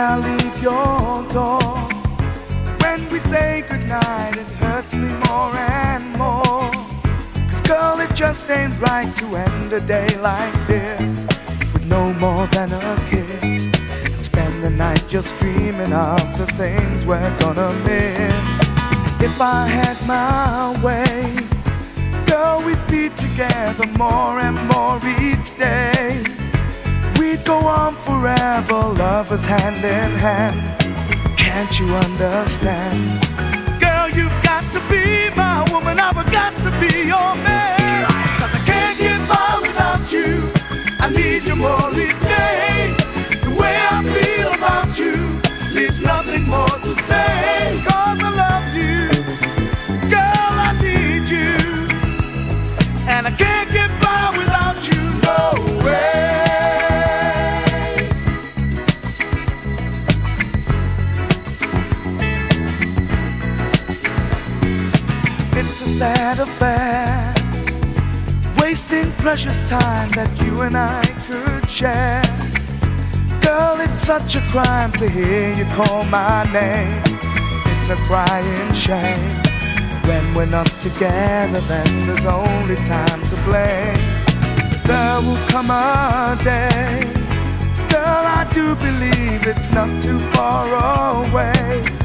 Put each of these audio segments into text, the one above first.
I leave your door, when we say goodnight, it hurts me more and more. Cause girl, it just ain't right to end a day like this with no more than a kiss. And spend the night just dreaming of the things we're gonna miss. If I had my way, girl, we'd be together more and more each day. We'd go on forever, lovers hand in hand. Can't you understand? Girl, you've got to be my woman, I've got to be your man. Cause I can't get by without you. I need you more each day. The way I feel about you leaves nothing more to say. Cause sad affair, wasting precious time that you and I could share. Girl, it's such a crime to hear you call my name. It's a crying shame. When we're not together, then there's only time to blame. There will come a day, girl, I do believe it's not too far away.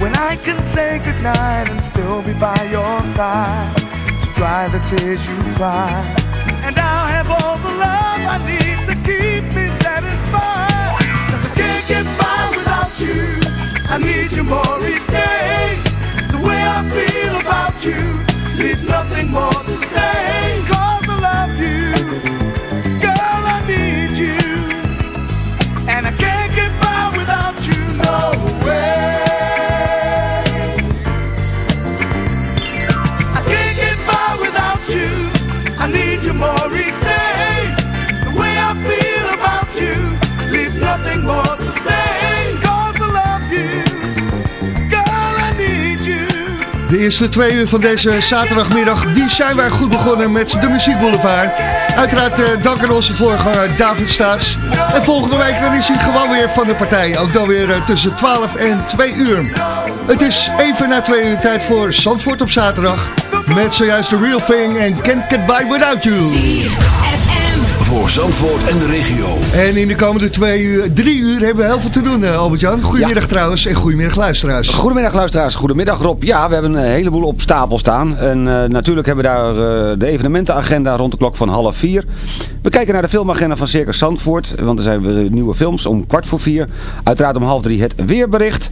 When I can say goodnight and still be by your side to dry the tears you cry. And I'll have all the love I need to keep me satisfied. Cause I can't get by without you. I need you more each day. The way I feel about you leaves nothing more to say. Cause I love you. De eerste twee uur van deze zaterdagmiddag, die zijn wij goed begonnen met de Muziek Boulevard. Uiteraard uh, dank aan onze voorganger David Staats. En volgende week dan is hij gewoon weer van de partij. Ook dan weer uh, tussen 12 en 2 uur. Het is even na 2 uur tijd voor Zandvoort op zaterdag. Met zojuist The Real Thing en Can't Get By Without You. Voor Zandvoort en de regio. En in de komende twee uur, drie uur hebben we heel veel te doen, uh, Albert-Jan. Goedemiddag ja. trouwens en goedemiddag luisteraars. Goedemiddag luisteraars, goedemiddag Rob. Ja, we hebben een heleboel op stapel staan. En uh, natuurlijk hebben we daar uh, de evenementenagenda rond de klok van half vier. We kijken naar de filmagenda van Circus Zandvoort. Want er zijn nieuwe films om kwart voor vier. Uiteraard om half drie het weerbericht.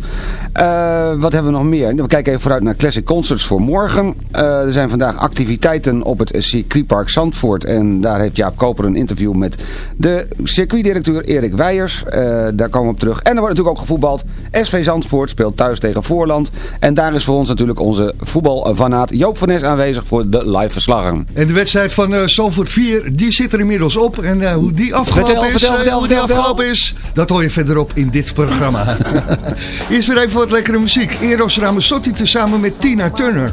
wat hebben we nog meer? We kijken even vooruit naar Classic Concerts voor morgen. er zijn vandaag activiteiten op het circuitpark Zandvoort. En daar heeft Jaap Koper een interview met de circuitdirecteur Erik Weijers. Uh, daar komen we op terug. En er wordt natuurlijk ook gevoetbald. SV Zandvoort speelt thuis tegen Voorland. En daar is voor ons natuurlijk onze voetbalfanaat Joop van Nes aanwezig voor de live verslaggen. En de wedstrijd van uh, Zandvoort 4, die zit er inmiddels op. En uh, hoe die afgelopen vertel, is, vertel, vertel, hoe die afgelopen is, dat hoor je verderop in dit programma. Eerst weer even wat lekkere muziek. Eros Ramazzotti tezamen met Tina Turner.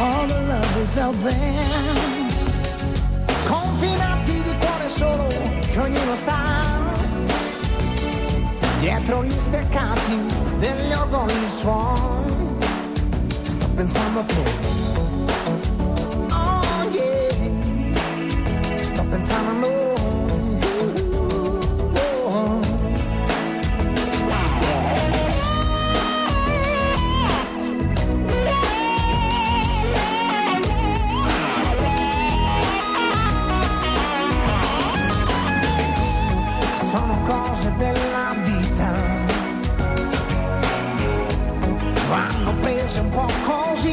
all the love we felt then. Confinati di cuore solo, che ognuno sta. Dietro gli steccati degli organi suon. Sto pensando a te. Oh yeah, sto pensando a noi. someone calls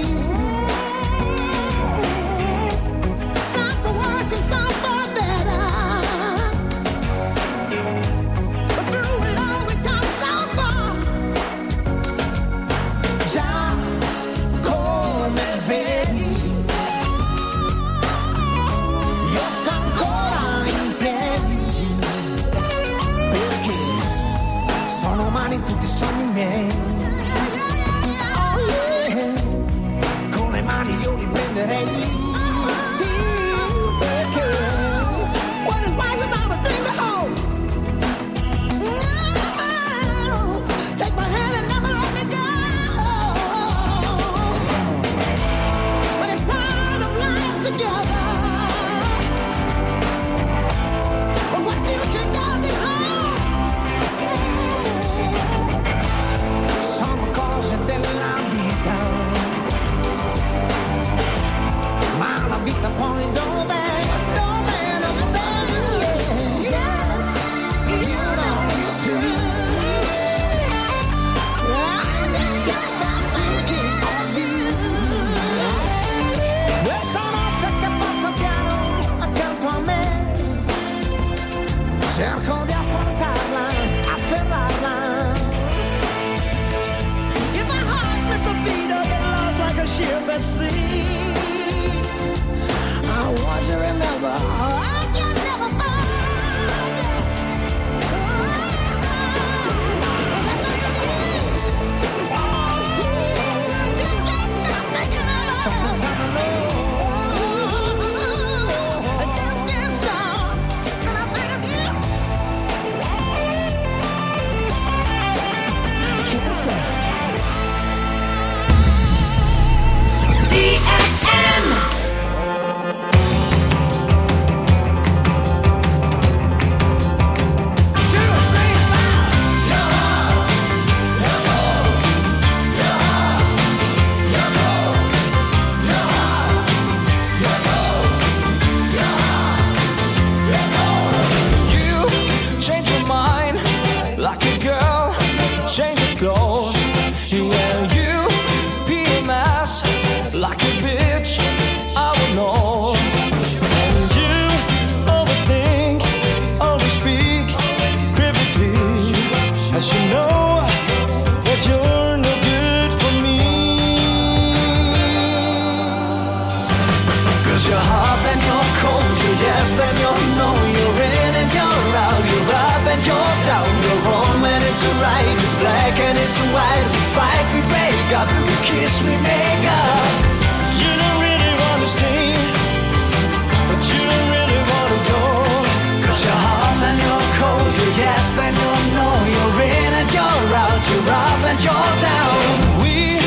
Cause then you'll know you're in and you're out, you're up and you're down. We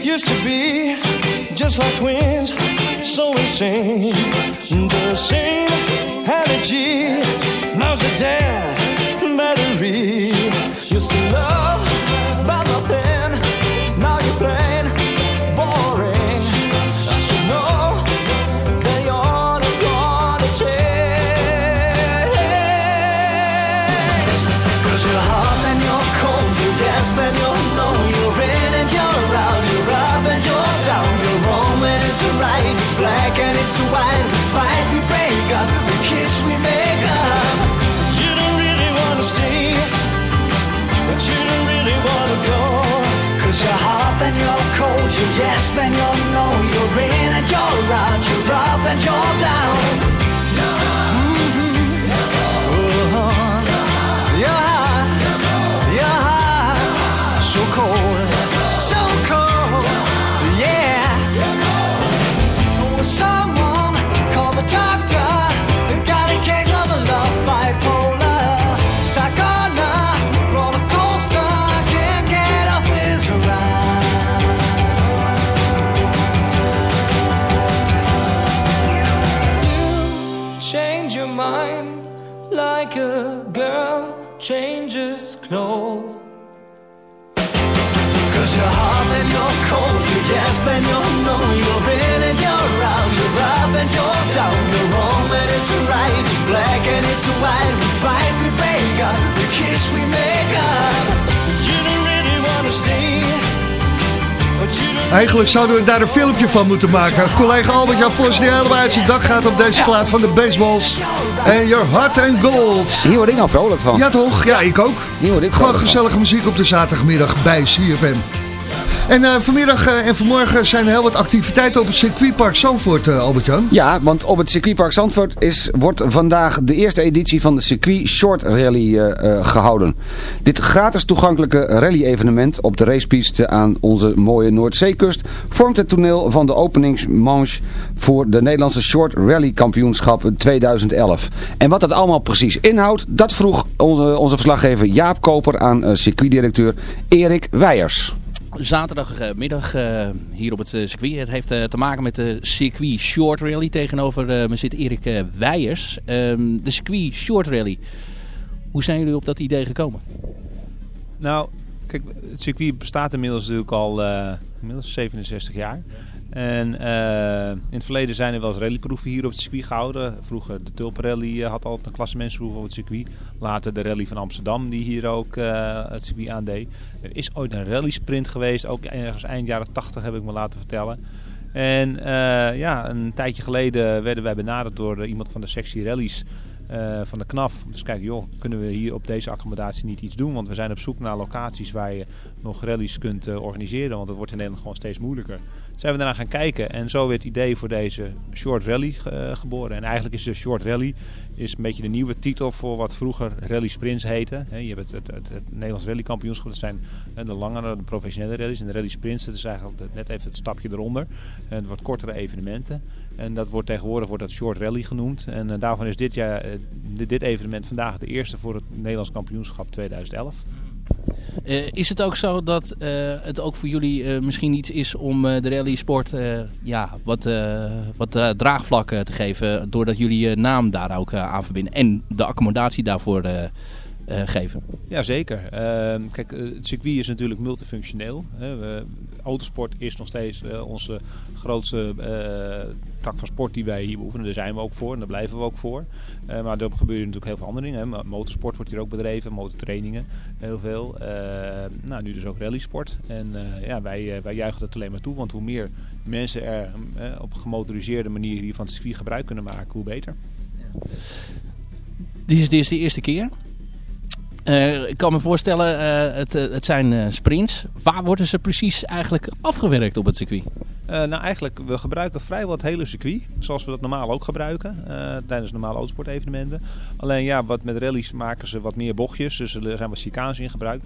used to be just like twins, so insane. The same energy, now's the dead battery. Used to love. Yes, then you'll know you're in and you're out, you're up and you're down. Hot, you're hot, so cold, so cold, cold. You're yes, then you're in and you're out. You're up and you're down. You're wrong and it's right. It's black and it's white. We fight, we break up. We kiss, we make up. You don't really wanna stay. Eigenlijk zouden we daar een filmpje van moeten maken. Collega Albert-Jan Vos die helemaal uit zijn dak gaat op deze plaat van de baseballs. En your hot and gold. Hier word ik nou vrolijk van. Ja toch? Ja, ik ook. Hier word ik Gewoon gezellige muziek op de zaterdagmiddag bij CFM. En eh, vanmiddag eh, en vanmorgen zijn er heel wat activiteiten op het circuitpark Zandvoort, eh, Albert-Jan. Ja, want op het circuitpark Zandvoort is, wordt vandaag de eerste editie van de Circuit Short Rally eh, eh, gehouden. Dit gratis toegankelijke rally-evenement op de racepiste aan onze mooie Noordzeekust vormt het toneel van de openingsmanche voor de Nederlandse Short Rally Kampioenschap 2011. En wat dat allemaal precies inhoudt, dat vroeg onze, onze verslaggever Jaap Koper aan circuitdirecteur Erik Weijers. Zaterdagmiddag eh, hier op het eh, circuit. Het heeft eh, te maken met de circuit short rally. Tegenover eh, me zit Erik eh, Weijers. Ehm, de circuit short rally. Hoe zijn jullie op dat idee gekomen? Nou, kijk, het circuit bestaat inmiddels natuurlijk al eh, inmiddels 67 jaar. En eh, in het verleden zijn er wel eens rallyproeven hier op het circuit gehouden. Vroeger de Tulpenrally eh, had altijd een klassementsproef op het circuit. Later de rally van Amsterdam die hier ook eh, het circuit aandeed. Er is ooit een rally sprint geweest, ook ergens eind jaren 80 heb ik me laten vertellen. En ja, een tijdje geleden werden wij benaderd door iemand van de sectie rallies van de KNAF. Dus kijken, joh, kunnen we hier op deze accommodatie niet iets doen? Want we zijn op zoek naar locaties waar je nog rallies kunt organiseren. Want het wordt in Nederland gewoon steeds moeilijker. Zijn we daarna gaan kijken en zo werd het idee voor deze short rally eh, geboren. En eigenlijk is de short rally is een beetje de nieuwe titel voor wat vroeger rally sprints heette. Je hebt het, het, het, Nederlands rally kampioenschap, dat zijn de langere, de professionele rallies. En de rally sprints, dat is eigenlijk net even het stapje eronder. En wordt kortere evenementen. En dat wordt tegenwoordig wordt dat short rally genoemd. En eh, daarvan is dit, jaar, eh, dit evenement vandaag de eerste voor het Nederlands kampioenschap 2011. Eh, is het ook zo dat eh, het ook voor jullie eh, misschien iets is om de rally sport ja, wat, wat draagvlak te geven. Doordat jullie je naam daar ook aan verbinden. En de accommodatie daarvoor eh, geven. Jazeker. Ehm kijk, eh, het circuit is natuurlijk multifunctioneel. We, autosport is nog steeds eh, onze grootste tak van sport die wij hier beoefenen. Daar zijn we ook voor en daar blijven we ook voor. Maar er gebeuren natuurlijk heel veel andere dingen. Hè. Mo- Motorsport wordt hier ook bedreven, motortrainingen, heel veel. Eh, nou, nu dus ook rallysport. En ja, wij, wij juichen dat alleen maar toe, want hoe meer mensen er op gemotoriseerde manier hier van het circuit gebruik kunnen maken, hoe beter. Dit is, dit is de eerste keer. Eh, ik kan me voorstellen, eh, het, eh, het zijn sprints. Waar worden ze precies eigenlijk afgewerkt op het circuit? Eh, nou, eigenlijk, we gebruiken vrijwel het hele circuit. Zoals we dat normaal ook gebruiken. eh, tijdens normale autosportevenementen. Alleen ja, wat met rallies maken ze wat meer bochtjes. Dus er zijn wat chicanes in gebruikt.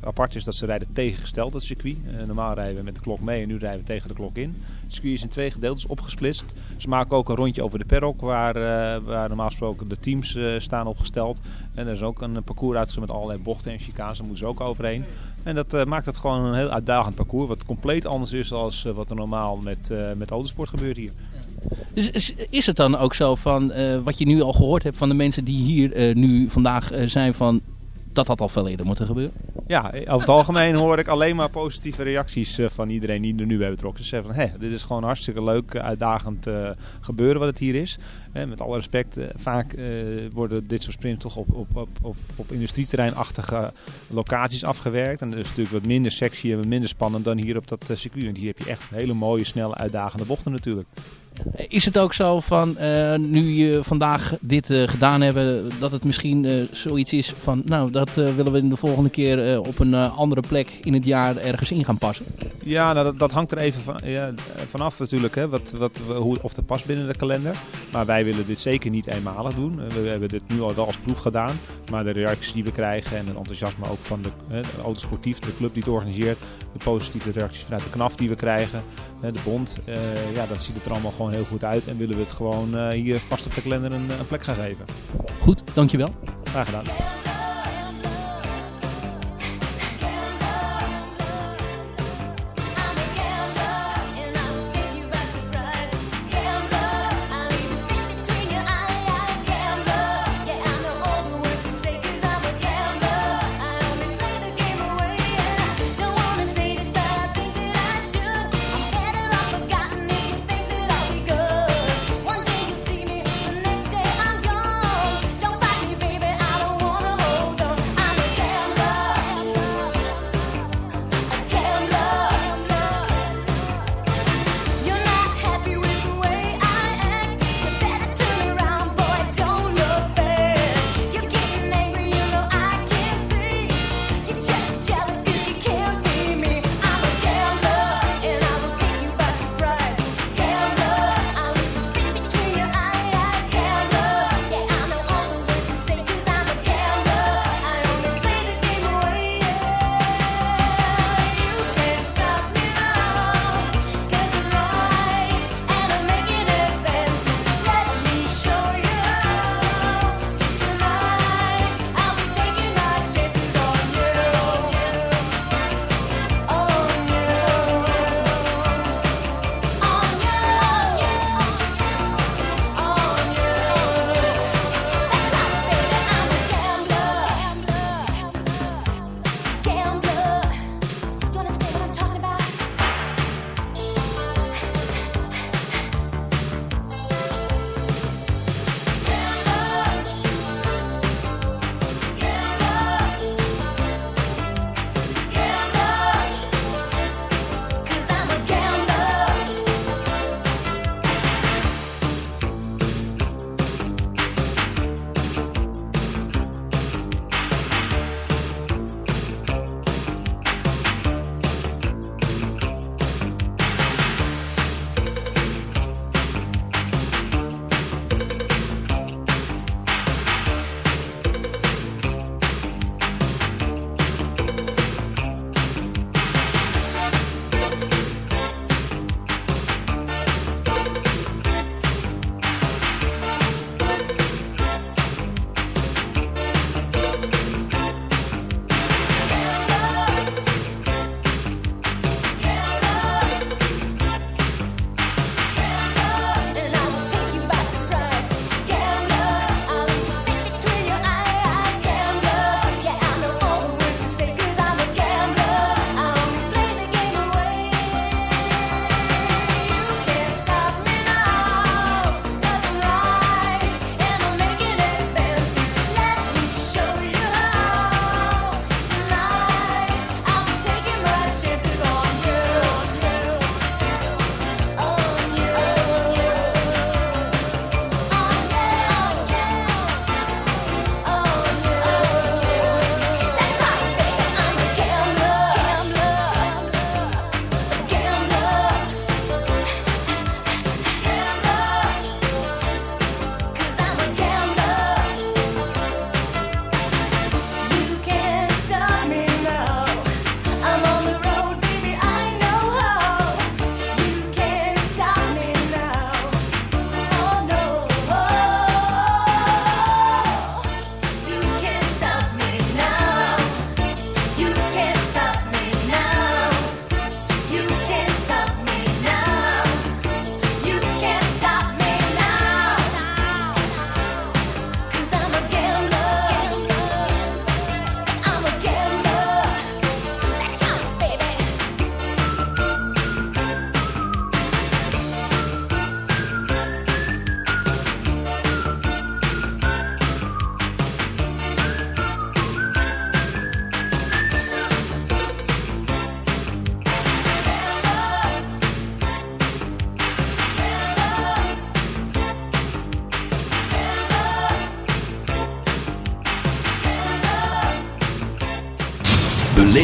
Apart is dat ze rijden tegengesteld het circuit. Eh, normaal rijden we met de klok mee en nu rijden we tegen de klok in. Het circuit is in twee gedeeltes opgesplitst. Ze maken ook een rondje over de perrok. Waar, waar normaal gesproken de teams staan opgesteld. En er is ook een parcours met allerlei bochten en chicanes. Daar moeten ze ook overheen. En dat eh, maakt het gewoon een heel uitdagend parcours. Wat compleet anders is dan wat er normaal met, eh, met autosport gebeurt hier. Dus is, is het dan ook zo van eh, wat je nu al gehoord hebt van de mensen die hier eh, nu vandaag eh, zijn van dat had al veel eerder moeten gebeuren? Ja, over het algemeen hoor ik alleen maar positieve reacties eh, van iedereen die er nu bij betrokken is. Ze zeggen van, hé, dit is gewoon hartstikke leuk, eh, uitdagend eh, gebeuren wat het hier is. Eh, met alle respect, vaak worden dit soort sprints toch op, op, op, op, op industrieterreinachtige locaties afgewerkt. En dat is natuurlijk wat minder sexy en wat minder spannend dan hier op dat circuit. Want hier heb je echt hele mooie, snelle, uitdagende bochten natuurlijk. Is het ook zo van, eh, nu je vandaag dit eh, gedaan hebben, dat het misschien eh, zoiets is van, nou, dat willen we de volgende keer op een andere plek in het jaar ergens in gaan passen? Ja, nou, dat, dat hangt er even van, ja, vanaf natuurlijk, hè, wat, wat, hoe, of het past binnen de kalender. Maar wij willen dit zeker niet eenmalig doen. We, we hebben dit nu al wel als proef gedaan. Maar de reacties die we krijgen en het enthousiasme ook van de, hè, de Autosportief, de club die het organiseert. De positieve reacties vanuit de KNAF die we krijgen, de bond. eh, ja, dat ziet er allemaal gewoon heel goed uit. En willen we het gewoon eh, hier vast op de kalender een, een plek gaan geven. Goed, dankjewel. Graag gedaan.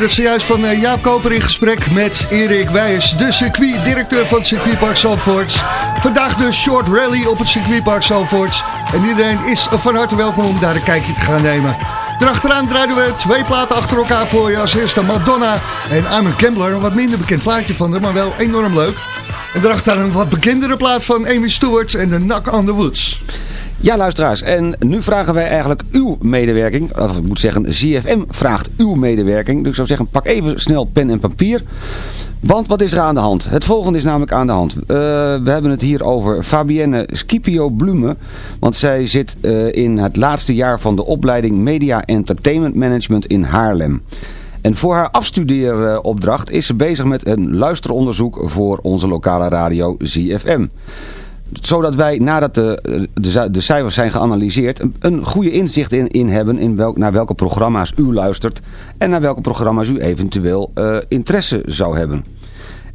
hoorden zojuist van eh, Jaap Koper in gesprek met Erik Wijs, de circuitdirecteur van het circuitpark Zandvoort. Vandaag de short rally op het circuitpark Zandvoort. En iedereen is van harte welkom om daar een kijkje te gaan nemen. Daarachteraan draaien we twee platen achter elkaar voor je. Als eerste Madonna en I'm a Gambler. Een wat minder bekend plaatje van haar, maar wel enorm leuk. En daarachteraan een wat bekendere plaat van Amy Stewart en de Knock on the Woods. Ja, luisteraars. En nu vragen wij eigenlijk uw medewerking. Of ik moet zeggen, ZFM vraagt uw medewerking. Dus ik zou zeggen, pak even snel pen en papier. Want wat is er aan de hand? Het volgende is namelijk aan de hand. Eh, we hebben het hier over Fabienne Scipio Blume. Want zij zit eh, in het laatste jaar van de opleiding Media Entertainment Management in Haarlem. En voor haar afstudeeropdracht is ze bezig met een luisteronderzoek voor onze lokale radio ZFM zodat wij, nadat de, de, de cijfers zijn geanalyseerd, een, goede inzicht in, in hebben in welk, naar welke programma's u luistert en naar welke programma's u eventueel uh, interesse zou hebben.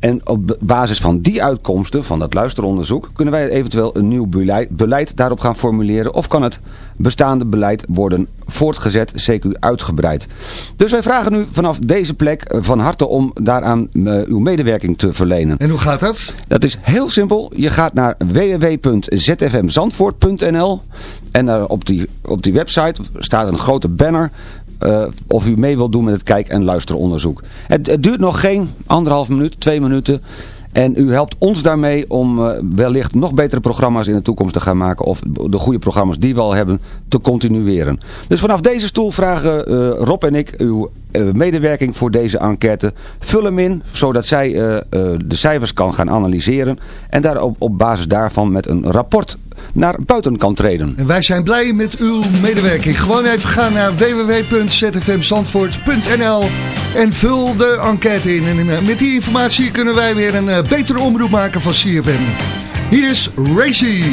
En op basis van die uitkomsten, van dat luisteronderzoek, kunnen wij eventueel een nieuw beleid, daarop gaan formuleren. Of kan het bestaande beleid worden voortgezet, CQ uitgebreid. Dus wij vragen u vanaf deze plek van harte om daaraan uh, uw medewerking te verlenen. En hoe gaat dat? Dat is heel simpel. Je gaat naar www.zfmzandvoort.nl en op, die, op die website staat een grote banner eh, of u mee wilt doen met het kijk- en luisteronderzoek. Het, duurt nog geen anderhalf minuut, twee minuten. En u helpt ons daarmee om eh, wellicht nog betere programma's in de toekomst te gaan maken. Of de goede programma's die we al hebben te continueren. Dus vanaf deze stoel vragen eh, Rob en ik uw medewerking voor deze enquête. Vul hem in, zodat zij de cijfers kan gaan analyseren. En daar op, op basis daarvan met een rapport naar buiten kan treden. En wij zijn blij met uw medewerking. Gewoon even gaan naar www.zfmzandvoort.nl en vul de enquête in. En eh, met die informatie kunnen wij weer een eh, betere omroep maken van CFM. Hier is Racy.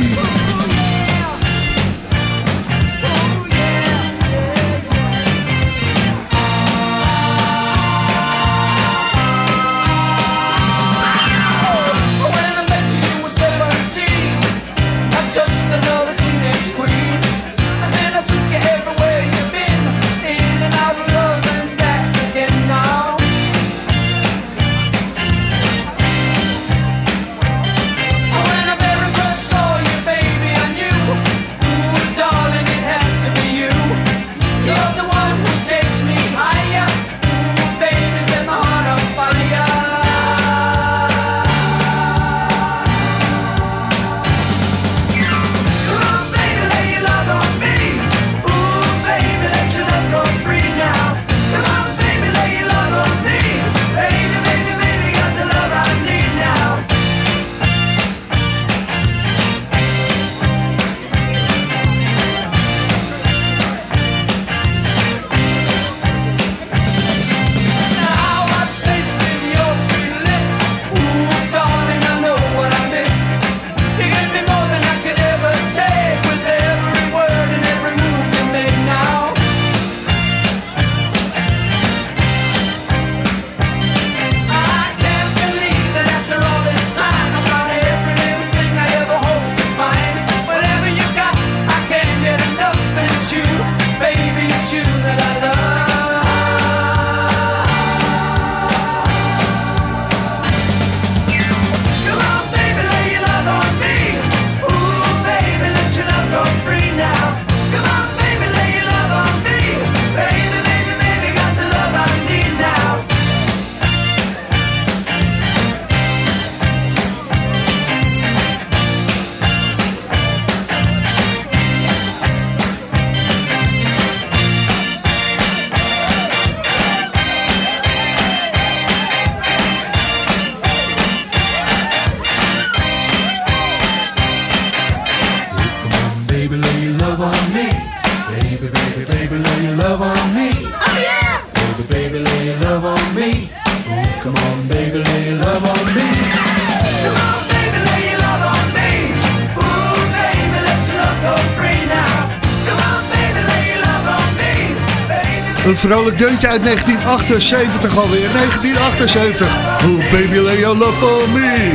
Een vrolijk deuntje uit 1978 alweer. 1978. Oh baby lay your love on me.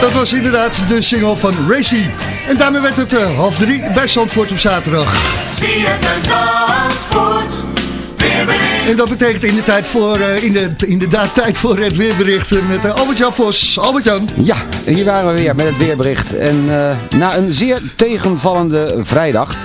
Dat was inderdaad de single van Racy. En daarmee werd het eh, half drie bij Zandvoort op zaterdag. Zandvoort. Weerbericht. En dat betekent in de tijd voor, eh, in de, inderdaad tijd voor het weerbericht met eh, Albert-Jan Vos. Albert-Jan. Ja, hier waren we weer met het weerbericht. En eh, na een zeer tegenvallende vrijdag...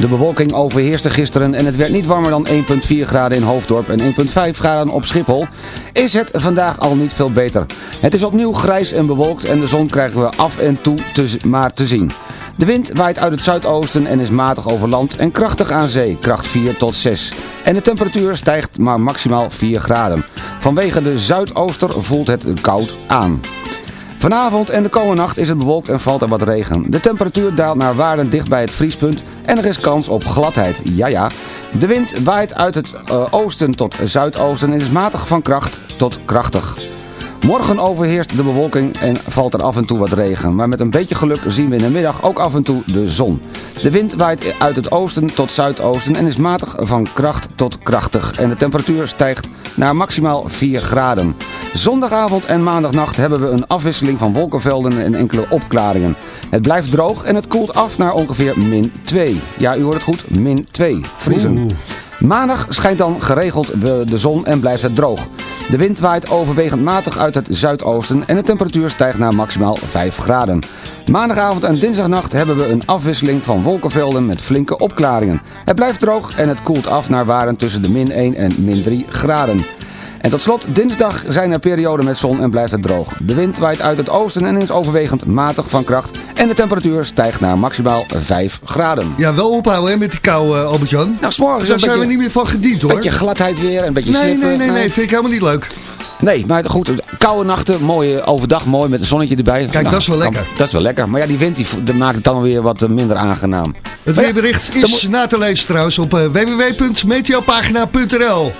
De bewolking overheerste gisteren en het werd niet warmer dan 1,4 graden in Hoofddorp en 1,5 graden op Schiphol. Is het vandaag al niet veel beter. Het is opnieuw grijs en bewolkt en de zon krijgen we af en toe maar te zien. De wind waait uit het zuidoosten en is matig over land en krachtig aan zee, kracht 4 tot 6. En de temperatuur stijgt maar maximaal 4 graden. Vanwege de zuidooster voelt het koud aan. Vanavond en de komende nacht is het bewolkt en valt er wat regen. De temperatuur daalt naar waarden dicht bij het vriespunt en er is kans op gladheid. Ja ja. De wind waait uit het eh, oosten tot zuidoosten en is matig van kracht tot krachtig. Morgen overheerst de bewolking en valt er af en toe wat regen. Maar met een beetje geluk zien we in de middag ook af en toe de zon. De wind waait uit het oosten tot zuidoosten en is matig van kracht tot krachtig. En de temperatuur stijgt naar maximaal 4 graden. Zondagavond en maandagnacht hebben we een afwisseling van wolkenvelden en enkele opklaringen. Het blijft droog en het koelt af naar ongeveer min 2. Ja, u hoort het goed, min 2. Vriezen. Maandag schijnt dan geregeld de de zon en blijft het droog. De wind waait overwegend matig uit het zuidoosten en de temperatuur stijgt naar maximaal 5 graden. Maandagavond en dinsdagnacht hebben we een afwisseling van wolkenvelden met flinke opklaringen. Het blijft droog en het koelt af naar waren tussen de min 1 en min 3 graden. En tot slot, dinsdag zijn er perioden met zon en blijft het droog. De wind waait uit het oosten en is overwegend matig van kracht. En de temperatuur stijgt naar maximaal 5 graden. Ja, wel ophouden hè, met die kou, eh, Albert-Jan. Nou, s'morgens Daar een zijn we niet meer van gediend hoor. beetje gladheid weer en een beetje nee, nee, nee, Nou, nee, vind ik helemaal niet leuk. Nee, maar goed, koude nachten, mooie overdag, mooi met een zonnetje erbij. Kijk, dat is wel lekker. Dat is wel lekker. Maar ja, die wind die, maakt het dan weer wat eh, minder aangenaam. Het weerbericht is na te lezen trouwens op eh, www.meteopagina.nl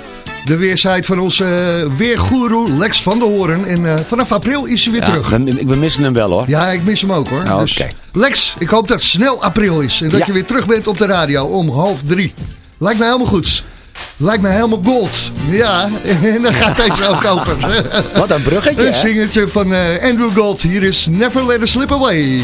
De weersite van onze uh, weergoeroe Lex van der Hoorn. En eh, vanaf april is hij weer Ja, terug. ben- ik ben missen hem wel hoor. Ja, ik mis hem ook hoor. Oh, dus. Lex, ik hoop dat het snel april is. En dat Ja. je weer terug bent op de radio om half drie. Lijkt me helemaal goed. Lijkt me helemaal gold. Ja, en daar gaat deze ook over. Wat een bruggetje Een hè? zingertje van eh, Andrew Gold. Hier is Never Let Us Slip Away.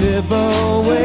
Slip away.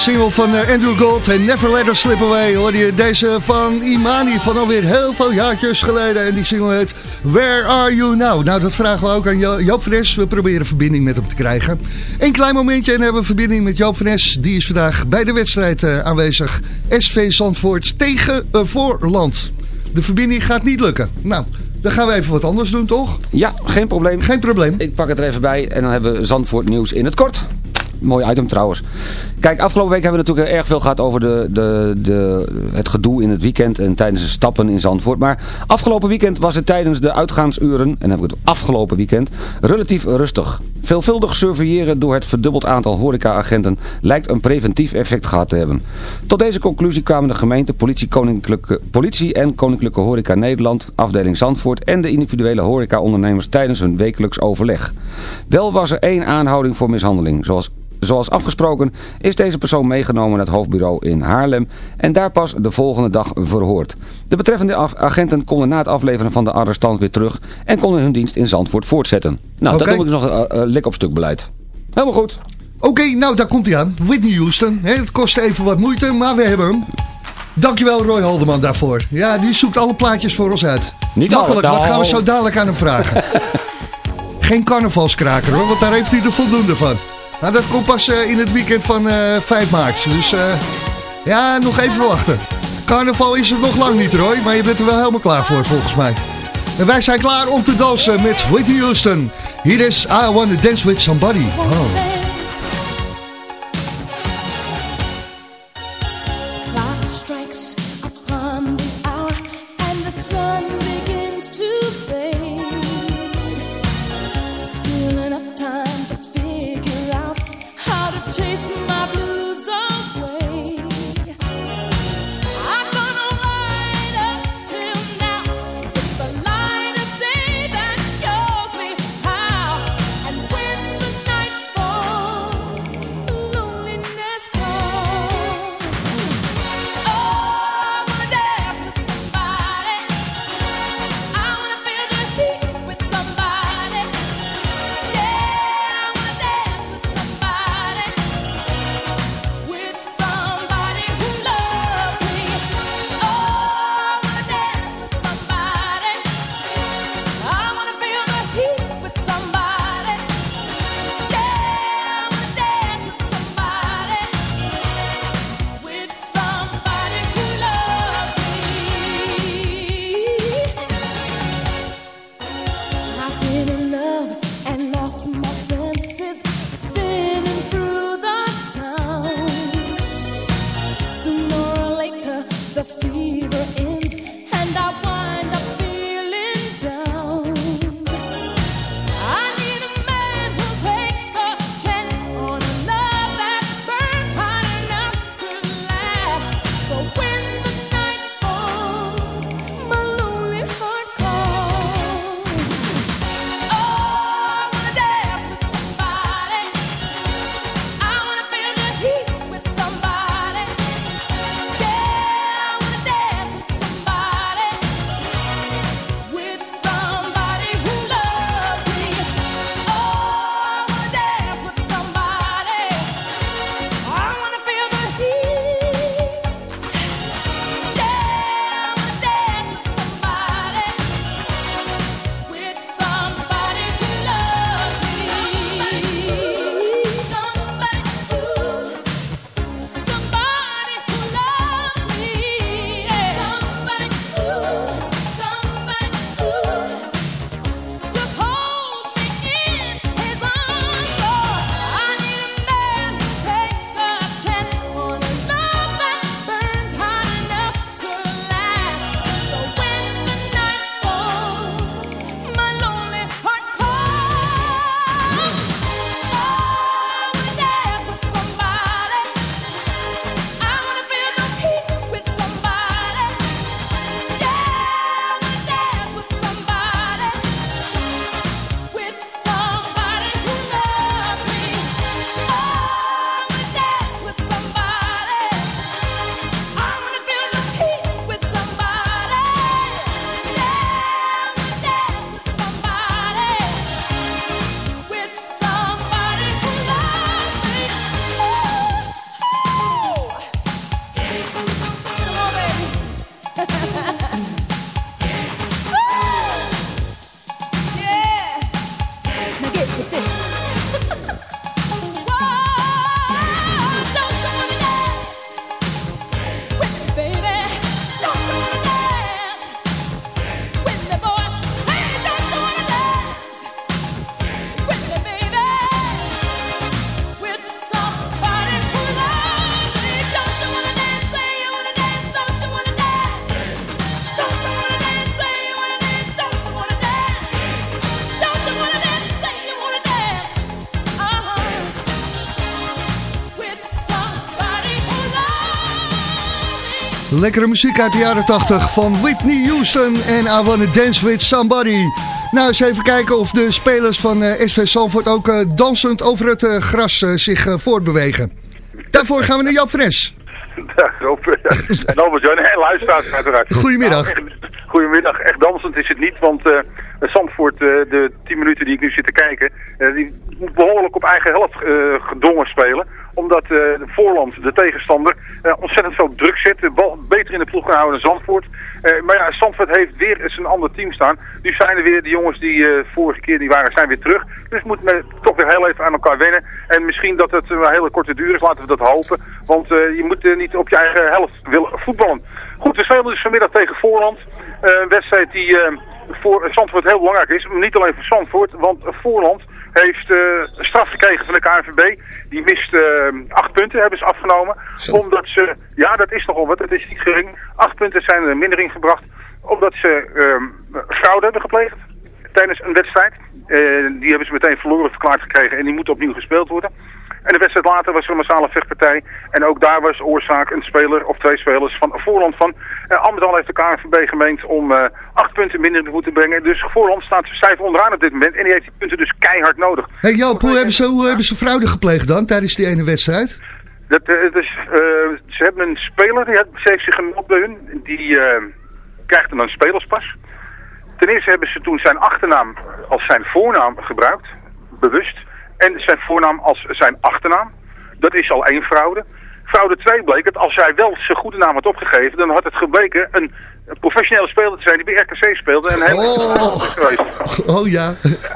Single van eh, Andrew Gold en Never Let Us Slip Away hoorde je deze van Imani van alweer heel veel jaartjes geleden. En die single heet Where Are You Now? Nou, dat vragen we ook aan Jo- Joop van Nes. We proberen verbinding met hem te krijgen. Een klein momentje en hebben we verbinding met Joop van Nes. Die is vandaag bij de wedstrijd eh, aanwezig. SV Zandvoort tegen Voorland. De verbinding gaat niet lukken. Nou, dan gaan we even wat anders doen, toch? Ja, geen probleem. Geen probleem. Ik pak het er even bij en dan hebben we Zandvoort nieuws in het kort. Mooi item trouwens. Kijk, afgelopen week hebben we natuurlijk erg veel gehad over de, de, de, het gedoe in het weekend en tijdens de stappen in Zandvoort. Maar afgelopen weekend was het tijdens de uitgaansuren, en dan heb ik het afgelopen weekend, relatief rustig. Veelvuldig surveilleren door het verdubbeld aantal horecaagenten lijkt een preventief effect gehad te hebben. Tot deze conclusie kwamen de gemeente, politie, Koninklijke, politie en Koninklijke Horeca Nederland, afdeling Zandvoort en de individuele horecaondernemers tijdens hun wekelijks overleg. Wel was er één aanhouding voor mishandeling, zoals Zoals afgesproken is deze persoon meegenomen naar het hoofdbureau in Haarlem en daar pas de volgende dag verhoord. De betreffende agenten konden na het afleveren van de arrestant weer terug en konden hun dienst in Zandvoort voortzetten. Nou, dat noem ik nog een uh, lik op stuk beleid. Helemaal goed. Oké, nou daar komt hij aan. Whitney Houston. Het kost even wat moeite, maar we hebben hem. Dankjewel Roy Haldeman daarvoor. Ja, die zoekt alle plaatjes voor ons uit. Niet Makkelijk, alle, wat gaan we nou. zo dadelijk aan hem vragen? Geen carnavalskraker hoor, want daar heeft hij er voldoende van. Nou, dat komt pas eh, in het weekend van eh 5 maart. Dus eh, ja, nog even wachten. Carnaval is het nog lang niet Roy, maar je bent er wel helemaal klaar voor volgens mij. En wij zijn klaar om te dansen met Whitney Houston. Hier is I Wanna Dance With Somebody. Oh. Lekkere muziek uit de jaren 80 van Whitney Houston en I Wanna Dance With Somebody. Nou, eens even kijken of de spelers van eh, SV Zandvoort ook eh, dansend over het eh, gras zich voortbewegen. Daarvoor gaan we naar Jan Fres. Ja, Rob. En luisteraars uiteraard. Goedemiddag. Nou, echt- goedemiddag. Echt dansend is het niet, want Zandvoort, de 10 minuten die ik nu zit te kijken, die moet behoorlijk op eigen helft gedongen spelen. Omdat eh, voorland, de tegenstander, eh, ontzettend veel druk zet. De bal beter in de ploeg kan houden dan Zandvoort. Eh, maar ja, Zandvoort heeft weer eens een ander team staan. Nu zijn er weer de jongens die vorige keer die waren, zijn weer terug. Dus moet men toch weer heel even aan elkaar wennen. En misschien dat het een hele korte duur is, laten we dat hopen. Want je moet niet op je eigen helft willen voetballen. Goed, we spelen dus vanmiddag tegen Voorland. Een wedstrijd die voor Zandvoort heel belangrijk is. Niet alleen voor Zandvoort, want Voorland heeft eh, een straf gekregen van de KNVB. Die mist eh, acht punten, hebben ze afgenomen. Omdat ze, ja dat is nogal wat, het is niet gering. Acht punten zijn er minder ingebracht. Omdat ze eh, fraude hebben gepleegd tijdens een wedstrijd. Eh, die hebben ze meteen verloren verklaard gekregen en die moet opnieuw gespeeld worden. En de wedstrijd later was er een massale vechtpartij. En ook daar was oorzaak een speler of twee spelers van voorland van. Uh, Amsterdam heeft de KNVB gemeend om eh, acht punten minder te moeten brengen. Dus voorland staat stijf onderaan op dit moment. En die heeft die punten dus keihard nodig. Hey hoe hebben ze, hoe hebben ze fraude gepleegd dan tijdens die ene wedstrijd? Dat, eh, ze hebben een speler, die heeft, ze heeft zich gemeld bij hun. Die krijgt dan een spelerspas. Ten eerste hebben ze toen zijn achternaam als zijn voornaam gebruikt, bewust. En zijn voornaam als zijn achternaam. Dat is al één fraude. Fraude 2 bleek het, als hij wel zijn goede naam had opgegeven, dan had het gebleken een, een professionele speler te zijn die bij RKC speelde en heel Oh. is geweest. Oh ja.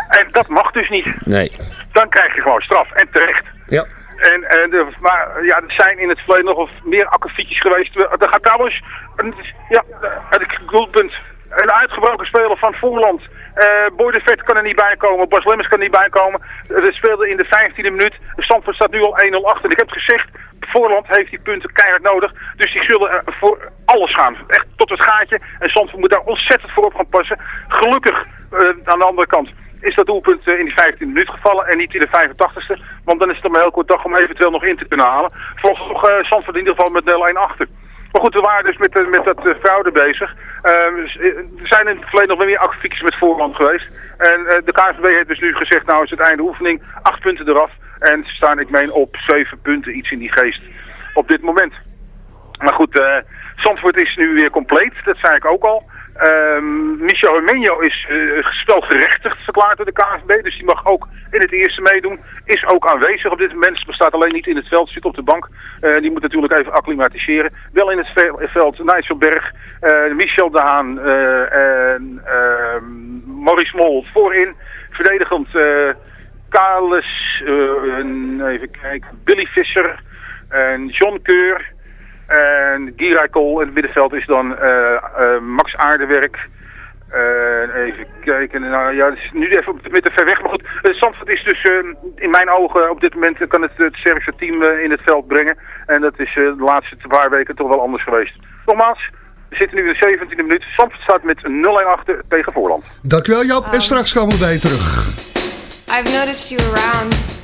En dat mag dus niet. Nee. Dan krijg je gewoon straf. En terecht. Ja. En, eh, de, maar eh, ja, er zijn in het verleden nog meer akkefietjes geweest. We- Er gaat trouwens, een, ja, het doelpunt, een uitgebroken speler van Voorland. Eh Boy de Vet kan er niet bij komen, Bas Lemmers kan er niet bij komen. We speelden in de 15e minuut. Stamford staat nu al 1-0 achter. Ik heb het gezegd, Voorland heeft die punten keihard nodig. Dus die zullen voor alles gaan. Echt tot het gaatje. En Stamford moet daar ontzettend voor op gaan passen. Gelukkig, eh, aan de andere kant, is dat doelpunt eh, in die 15 minuut gevallen en niet in de 85ste. Want dan is het maar heel kort dag om eventueel nog in te kunnen halen. Volgens nog uh, Zandvoort in ieder geval met 0-1 achter. Maar goed, we waren dus met, eh, met dat eh, fraude bezig. Ehm, dus, eh, er zijn in het verleden nog wel meer akkefietjes met voorland geweest. En de KNVB heeft dus nu gezegd, nou is het einde oefening, acht punten eraf. En ze staan, ik meen, op zeven punten, iets in die geest, op dit moment. Maar goed, eh Zandvoort is nu weer compleet, dat zei ik ook al. Ehm Michel Hermenio is uh, spelgerechtigd verklaard door de KNVB, dus die mag ook in het eerste meedoen. Is ook aanwezig op dit moment, bestaat alleen niet in het veld, zit op de bank. Eh, die moet natuurlijk even acclimatiseren. Wel in het ve- veld Nigel Berg, eh, Michel de Haan eh, en ehm, Maurice Mol voorin. Verdedigend eh eh, en even kijken, Billy Visser en John Keur. En Giray Kool in het middenveld is dan eh, eh, Max Aardewerk. En even kijken, nou ja, het is nu even op de midden ver weg. Maar goed, uh, Zandvoort is dus eh, in mijn ogen op dit moment eh, kan het het sterkste team eh, in het veld brengen. En dat is eh, de laatste paar weken toch wel anders geweest. Nogmaals, we zitten nu in de 17e minuut. Zandvoort staat met 0-1 achter tegen Voorland. Dankjewel Joop. En straks komen we bij je terug. I've noticed you around.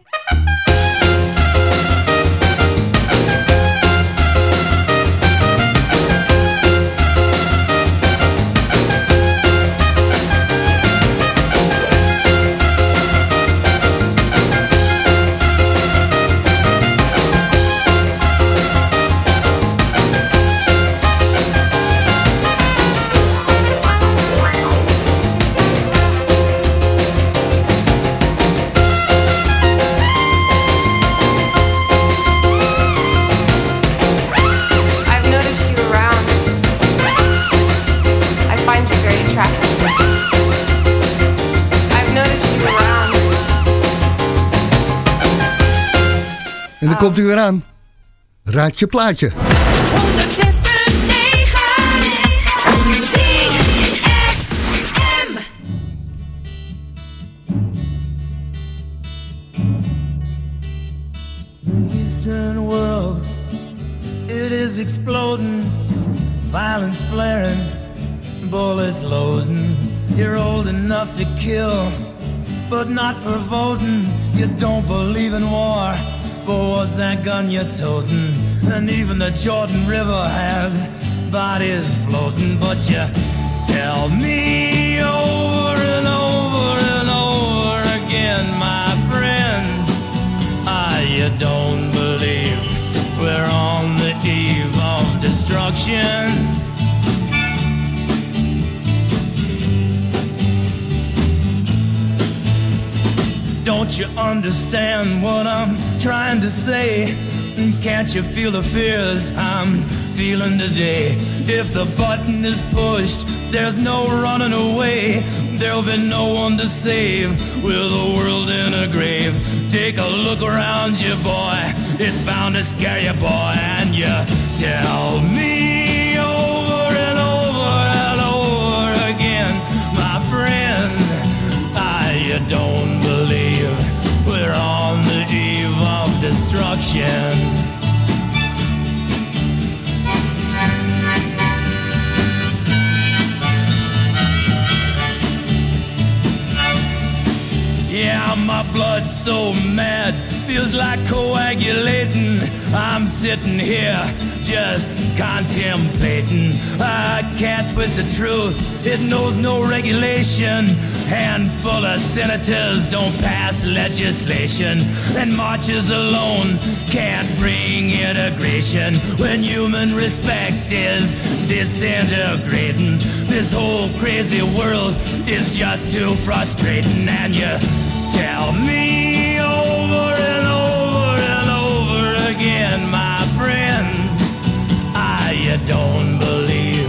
Komt u weer aan. Raad je plaatje. 106.9 Eastern world, it is exploding, violence flaring, bullets loading. You're old enough to kill, but not for voting. You don't believe in war, what's that gun you're toting? And even the Jordan River has bodies floating, but you tell me over and over and over again, my friend. Ah, you don't believe we're on the eve of destruction. Don't you understand what I'm trying to say? Can't you feel the fears I'm feeling today? If the button is pushed, there's no running away. There'll be no one to save with the world in a grave. Take a look around you, boy. It's bound to scare you, boy. And you tell me over and over and over again, my friend. I don't destruction. Yeah, my blood's so mad, feels like coagulating. I'm sitting here just contemplating. I can't twist the truth, it knows no regulation. Handful of senators don't pass legislation, and marches alone can't bring integration when human respect is disintegrating. This whole crazy world is just too frustrating, and you tell me over and over and over again, my friend, I don't believe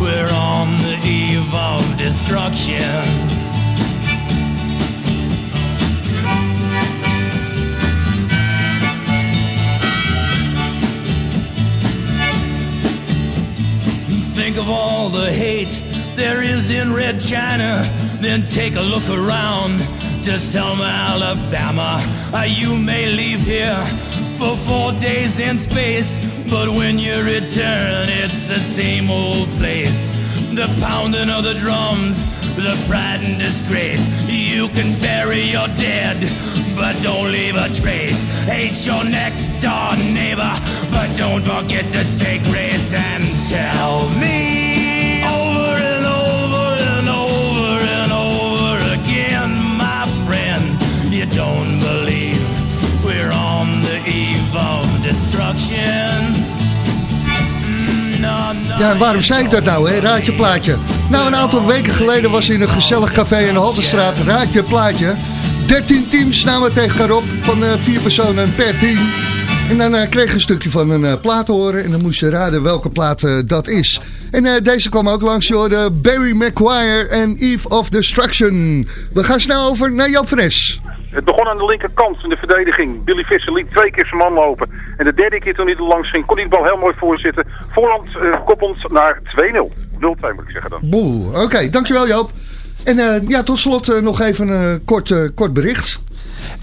we're on the eve of destruction. Of all the hate there is in Red China. Then take a look around to Selma, Alabama. Uh, you may leave here for four days in space, but when you return, it's the same old place. The pounding of the drums, the pride and disgrace. You can bury your dead, but don't leave a trace. Hate your next door neighbor, but don't forget to say grace and tell me over and over and over and over again, my friend. You don't believe we're on the eve of destruction. Ja, waarom zei ik dat nou, hè? Raad je plaatje. Nou, een aantal weken geleden was in een gezellig café in de Halterstraat. Raad je plaatje. 13 teams namen tegen elkaar op van eh, vier personen per team. En dan eh, kreeg je een stukje van een eh, plaat horen. En dan moest je raden welke plaat dat is. En deze kwam ook langs, joh. De Barry Maguire en Eve of Destruction. We gaan snel over naar Joop Fres. Het begon aan de linkerkant in de verdediging. Billy Visser liet twee keer zijn man lopen. En de derde keer toen hij er langs ging, kon hij bal heel mooi voorzitten. Voorland uh, koppelend naar 2-0. 0-2 moet ik zeggen dan. Boe, oké, dankjewel Joop. En uh, ja, tot slot uh, nog even een kort, kort bericht.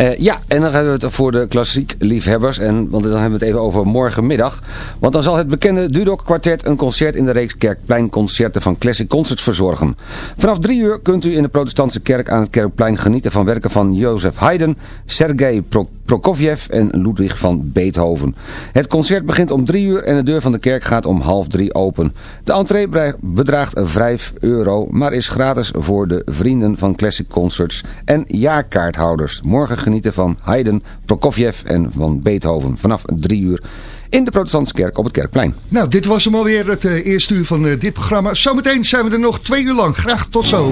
Uh, ja, en dan hebben we het voor de klassiek liefhebbers. En, want dan hebben we het even over morgenmiddag. Want dan zal het bekende Dudok kwartet een concert in de reeks Kerkplein Concerten van Classic Concerts verzorgen. Vanaf drie uur kunt u in de protestantse kerk aan het Kerkplein genieten van werken van Jozef Haydn, Sergei Pro Prokofjev en Ludwig van Beethoven. Het concert begint om drie uur en de deur van de kerk gaat om half drie open. De entree bedraagt 5 euro, maar is gratis voor de vrienden van Classic Concerts en jaarkaarthouders. Morgen genieten van Haydn, Prokofjev en van Beethoven vanaf drie uur in de protestantse kerk op het Kerkplein. Nou, dit was hem alweer het uh, eerste uur van uh, dit programma. Zometeen zijn we er nog twee uur lang. Graag tot zo.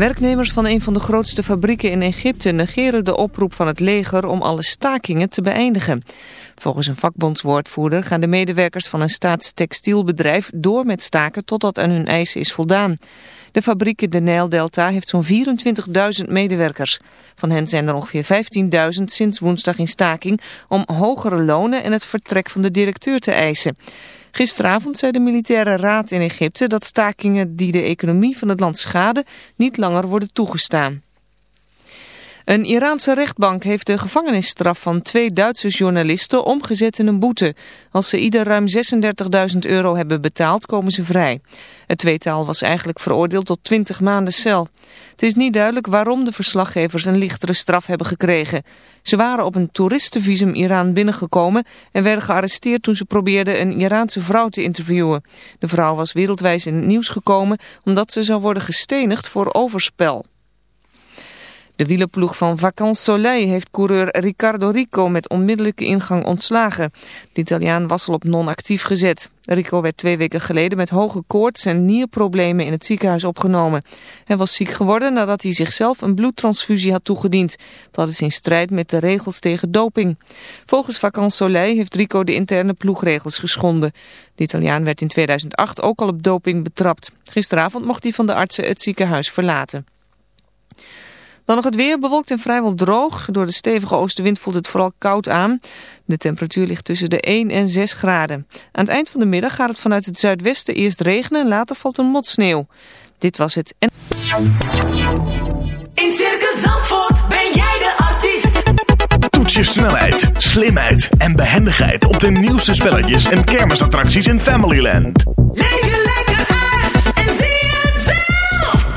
Werknemers van een van de grootste fabrieken in Egypte negeren de oproep van het leger om alle stakingen te beëindigen. Volgens een vakbondswoordvoerder gaan de medewerkers van een staatstextielbedrijf door met staken totdat aan hun eisen is voldaan. De fabriek in de Nijldelta heeft zo'n 24.000 medewerkers. Van hen zijn er ongeveer 15.000 sinds woensdag in staking om hogere lonen en het vertrek van de directeur te eisen. Gisteravond zei de militaire raad in Egypte dat stakingen die de economie van het land schaden niet langer worden toegestaan. Een Iraanse rechtbank heeft de gevangenisstraf van twee Duitse journalisten omgezet in een boete. Als ze ieder ruim 36.000 euro hebben betaald, komen ze vrij. Het tweetaal was eigenlijk veroordeeld tot 20 maanden cel. Het is niet duidelijk waarom de verslaggevers een lichtere straf hebben gekregen. Ze waren op een toeristenvisum Iran binnengekomen en werden gearresteerd toen ze probeerden een Iraanse vrouw te interviewen. De vrouw was wereldwijd in het nieuws gekomen omdat ze zou worden gestenigd voor overspel. De wielerploeg van Vacances Soleil heeft coureur Riccardo Rico met onmiddellijke ingang ontslagen. De Italiaan was al op non-actief gezet. Rico werd twee weken geleden met hoge koorts en nierproblemen in het ziekenhuis opgenomen. Hij was ziek geworden nadat hij zichzelf een bloedtransfusie had toegediend. Dat is in strijd met de regels tegen doping. Volgens Vacances Soleil heeft Rico de interne ploegregels geschonden. De Italiaan werd in 2008 ook al op doping betrapt. Gisteravond mocht hij van de artsen het ziekenhuis verlaten. Dan nog het weer, bewolkt en vrijwel droog. Door de stevige oostenwind voelt het vooral koud aan. De temperatuur ligt tussen de 1 en 6 graden. Aan het eind van de middag gaat het vanuit het zuidwesten eerst regenen en later valt er motsneeuw. Dit was het. En... In Circus Zandvoort ben jij de artiest. Toets je snelheid, slimheid en behendigheid op de nieuwste spelletjes en kermisattracties in Familyland. Leef je lekker